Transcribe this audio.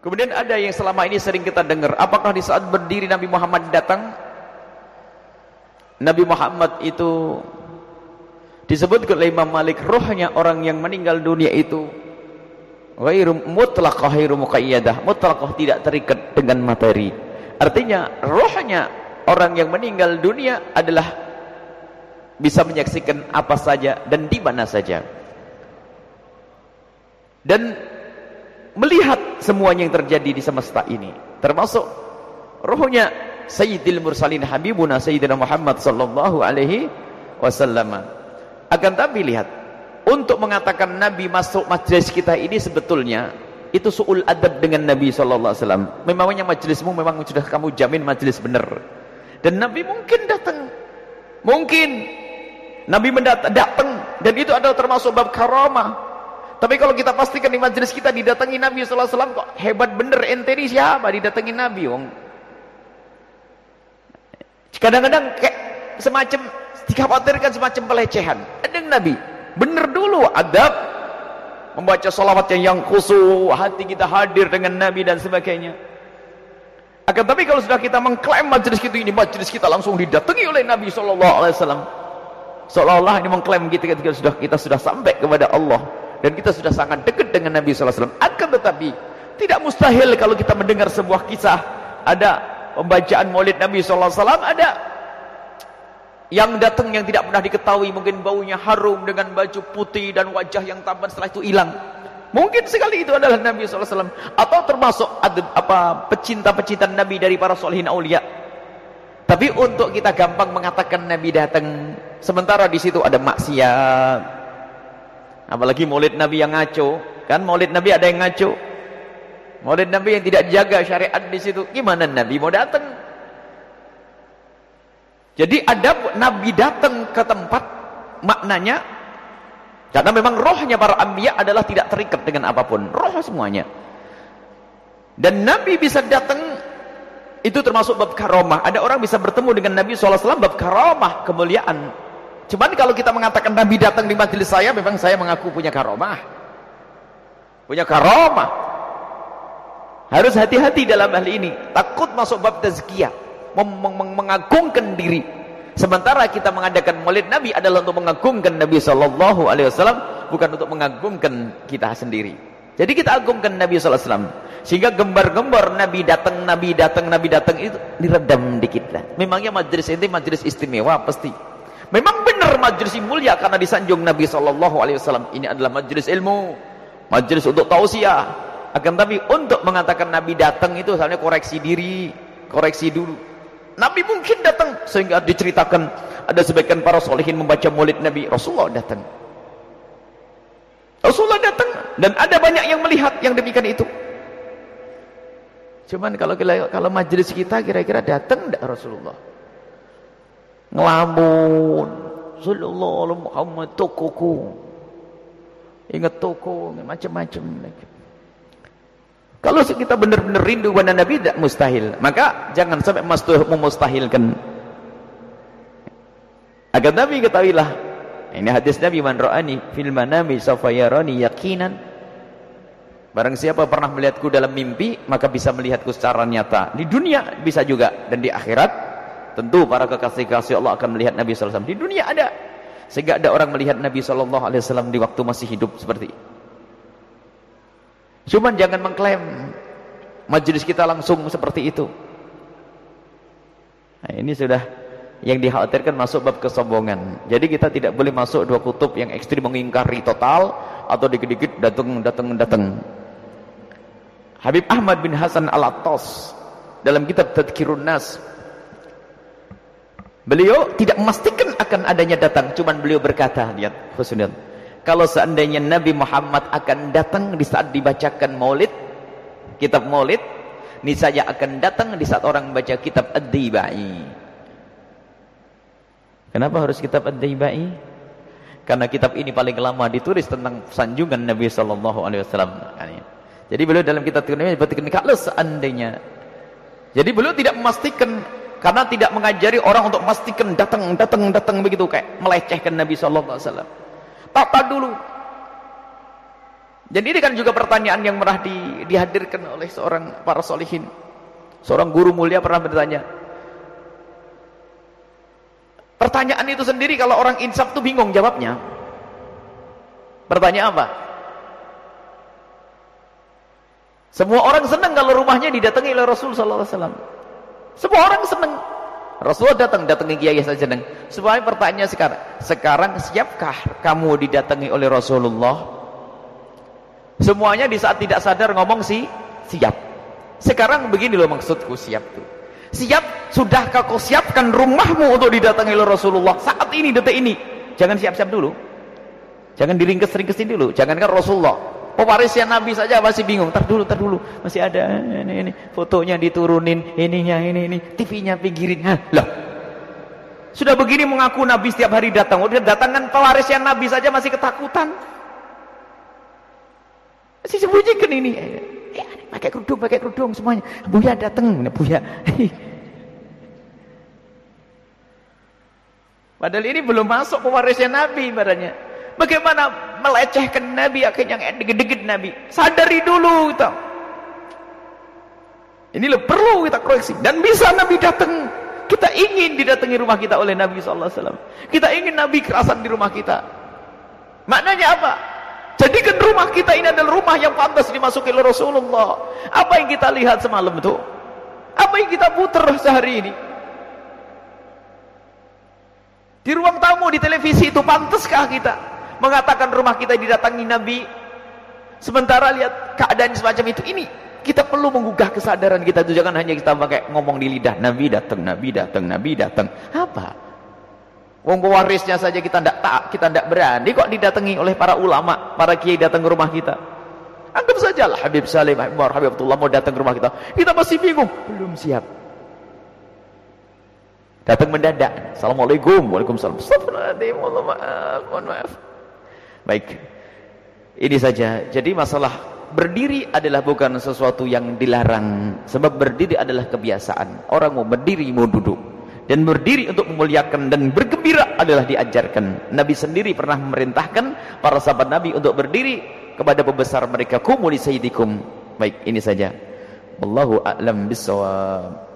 Kemudian ada yang selama ini sering kita dengar, apakah di saat berdiri Nabi Muhammad datang? Nabi Muhammad itu disebut oleh Imam Malik rohnya orang yang meninggal dunia itu ghairu mutlaqah ghairu muqayyadah. Mutlaqah tidak terikat dengan materi. Artinya rohnya orang yang meninggal dunia adalah bisa menyaksikan apa saja dan di mana saja. Dan melihat semuanya yang terjadi di semesta ini. Termasuk rohnya Sayyidil Mursalin Habibuna Sayyidina Muhammad sallallahu alaihi wasallam. Akan tapi lihat untuk mengatakan Nabi masuk majlis kita ini sebetulnya itu su'ul adab dengan Nabi sallallahu alaihi wasallam. Memangnya majlismu memang sudah kamu jamin majlis benar? Dan Nabi mungkin datang. Mungkin Nabi datang. Dan itu adalah termasuk bab karamah tapi kalau kita pastikan di majlis kita didatangi Nabi sallallahu alaihi wasallam kok hebat bener ente ini siapa didatangi Nabi wong. Kadang-kadang kayak semacam dikhawatirkan semacam pelecehan. Ada Nabi, bener dulu adab membaca salawat yang yang hati kita hadir dengan Nabi dan sebagainya. Akan tapi kalau sudah kita mengklaim majlis kita ini majlis kita langsung didatangi oleh Nabi sallallahu alaihi wasallam. Seolah-olah ini mengklaim kita ketika sudah kita sudah sampai kepada Allah dan kita sudah sangat dekat dengan Nabi SAW akan tetapi tidak mustahil kalau kita mendengar sebuah kisah. Ada pembacaan maulid Nabi SAW ada yang datang yang tidak pernah diketahui mungkin baunya harum dengan baju putih dan wajah yang tampan setelah itu hilang. Mungkin sekali itu adalah Nabi SAW atau termasuk apa pecinta-pecinta Nabi dari para solehin aulia. Tapi untuk kita gampang mengatakan Nabi datang sementara di situ ada maksiat Apalagi maulid Nabi yang ngaco. Kan maulid Nabi ada yang ngaco. Maulid Nabi yang tidak jaga syariat di situ. Gimana Nabi mau datang? Jadi ada Nabi datang ke tempat maknanya karena memang rohnya para anbiya adalah tidak terikat dengan apa pun. Roh semuanya. Dan Nabi bisa datang itu termasuk bab karomah. Ada orang bisa bertemu dengan Nabi SAW bab karomah, kemuliaan. Cuman kalau kita mengatakan Nabi datang di majelis saya, memang saya mengaku punya karomah. Punya karomah. Harus hati-hati dalam hal ini. Takut masuk bab tazkiyah. Meng meng mengagungkan diri. Sementara kita mengadakan maulid Nabi adalah untuk mengagungkan Nabi Sallallahu Alaihi Wasallam, bukan untuk mengagungkan kita sendiri. Jadi kita agungkan Nabi Sallallahu Alaihi Wasallam. Sehingga gembar-gembar Nabi datang, Nabi datang, Nabi datang itu diredam dikit lah. Memangnya majelis ini majelis istimewa pasti. Memang benar majlis mulia karena disanjung Nabi sallallahu alaihi wasallam. Ini adalah majlis ilmu, majlis untuk tausiah. Akan tapi untuk mengatakan Nabi datang itu sebenarnya koreksi diri, koreksi dulu. Nabi mungkin datang sehingga diceritakan ada sebagian para solehin membaca maulid Nabi Rasulullah datang. Rasulullah datang dan ada banyak yang melihat yang demikian itu. Cuman kalau kalau majlis kita kira-kira datang tidak Rasulullah? Ngelamun. Sallallahu alaihi Muhammad tokoku. Ingat toko macam-macam. Kalau kita benar-benar rindu kepada Nabi tidak mustahil. Maka jangan sampai memustahilkan. Agar Nabi ketahuilah ini hadis Nabi man ra'ani fil manami safayarani yakinan barang siapa pernah melihatku dalam mimpi maka bisa melihatku secara nyata. Di dunia bisa juga dan di akhirat Tentu para kekasih-kasih Allah akan melihat Nabi SAW. Di dunia ada. Sehingga ada orang melihat Nabi SAW di waktu masih hidup seperti ini. Cuman jangan mengklaim majelis kita langsung seperti itu. Nah, ini sudah yang dikhawatirkan masuk bab kesombongan. Jadi kita tidak boleh masuk dua kutub yang ekstrim mengingkari total atau dikit-dikit datang datang datang. Habib Ahmad bin Hasan Al-Attas dalam kitab Tadkirun Nas Beliau tidak memastikan akan adanya datang, cuman beliau berkata, lihat Husnul. Kalau seandainya Nabi Muhammad akan datang di saat dibacakan Maulid, kitab Maulid, niscaya akan datang di saat orang membaca kitab Ad-Dibai. Kenapa harus kitab Ad-Dibai? Karena kitab ini paling lama ditulis tentang sanjungan Nabi sallallahu alaihi wasallam. Jadi beliau dalam kitab ini berarti kalau seandainya jadi beliau tidak memastikan karena tidak mengajari orang untuk memastikan datang datang datang begitu kayak melecehkan Nabi sallallahu alaihi wasallam. Tata dulu. Dan ini kan juga pertanyaan yang pernah di, dihadirkan oleh seorang para solihin. Seorang guru mulia pernah bertanya. Pertanyaan itu sendiri kalau orang insaf tuh bingung jawabnya. Bertanya apa? Semua orang senang kalau rumahnya didatangi oleh Rasul sallallahu alaihi wasallam. Semua orang senang. Rasulullah datang, datangi kiai saja senang. Supaya pertanyaan sekarang, sekarang siapkah kamu didatangi oleh Rasulullah? Semuanya di saat tidak sadar ngomong sih siap. Sekarang begini loh maksudku siap tuh. Siap, sudahkah kau siapkan rumahmu untuk didatangi oleh Rasulullah saat ini, detik ini? Jangan siap-siap dulu. Jangan diringkes-ringkesin dulu. Jangankan Rasulullah. Pewarisnya Nabi saja masih bingung. Tar dulu, tar dulu. Masih ada ini, ini. Fotonya diturunin. Ininya, ini, ini. TV-nya pinggirin. Hah, loh. Sudah begini mengaku Nabi setiap hari datang. Udah datangkan pewarisnya Nabi saja masih ketakutan. Masih sembunyikan ini. Ya, pakai kerudung, pakai kerudung semuanya. Buya datang, Buya. Padahal ini belum masuk pewarisnya Nabi badannya. Bagaimana melecehkan Nabi akhirnya yang degit-degit Nabi. Sadari dulu kita. Ini loh perlu kita koreksi dan bisa Nabi datang. Kita ingin didatangi rumah kita oleh Nabi SAW. Kita ingin Nabi kerasan di rumah kita. Maknanya apa? Jadikan rumah kita ini adalah rumah yang pantas dimasuki oleh Rasulullah. Apa yang kita lihat semalam itu? Apa yang kita putar sehari ini? Di ruang tamu di televisi itu pantaskah kita mengatakan rumah kita didatangi Nabi? Sementara lihat keadaan semacam itu ini kita perlu menggugah kesadaran kita itu jangan hanya kita pakai ngomong di lidah Nabi datang, Nabi datang, Nabi datang. Apa? Wong pewarisnya saja kita tidak tak, kita tidak berani kok didatangi oleh para ulama, para kiai datang ke rumah kita. Anggap saja lah Habib Salim, Habib Habib Abdullah mau datang ke rumah kita. Kita masih bingung, belum siap. Datang mendadak. Assalamualaikum, waalaikumsalam. Astagfirullahaladzim, mohon maaf. Baik, ini saja. Jadi masalah berdiri adalah bukan sesuatu yang dilarang. Sebab berdiri adalah kebiasaan. Orang mau berdiri, mau duduk dan berdiri untuk memuliakan dan bergembira adalah diajarkan. Nabi sendiri pernah memerintahkan para sahabat Nabi untuk berdiri kepada pembesar mereka. Kumu li sayyidikum. Baik, ini saja. Wallahu a'lam bissawab.